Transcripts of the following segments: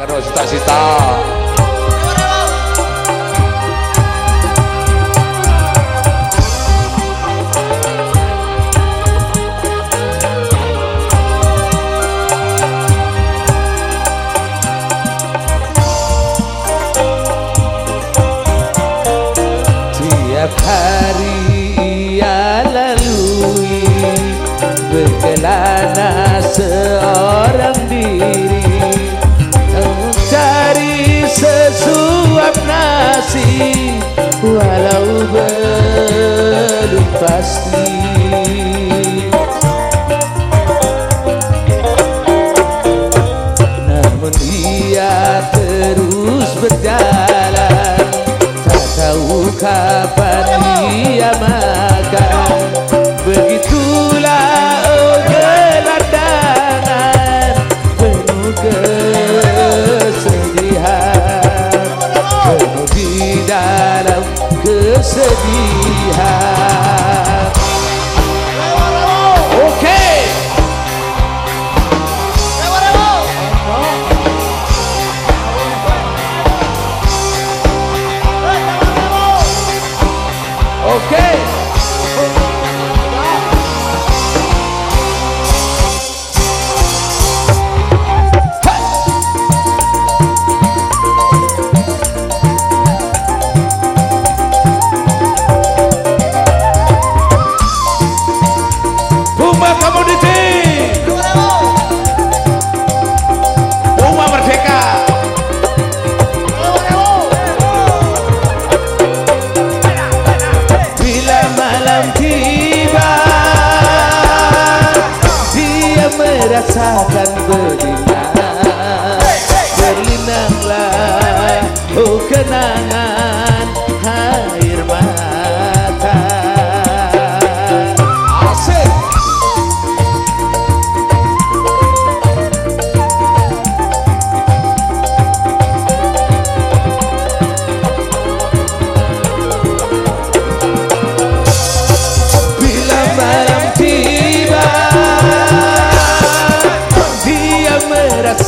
karo cita-cita Tiap pasti. Namun dia terus berjalan. Tak tahu kapan dia makan. Begitulah oh gelandangan Penuh kesedihan. Penuh di dalam kesedihan. berlinang Berlinanglah Oh kenangan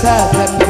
sadhana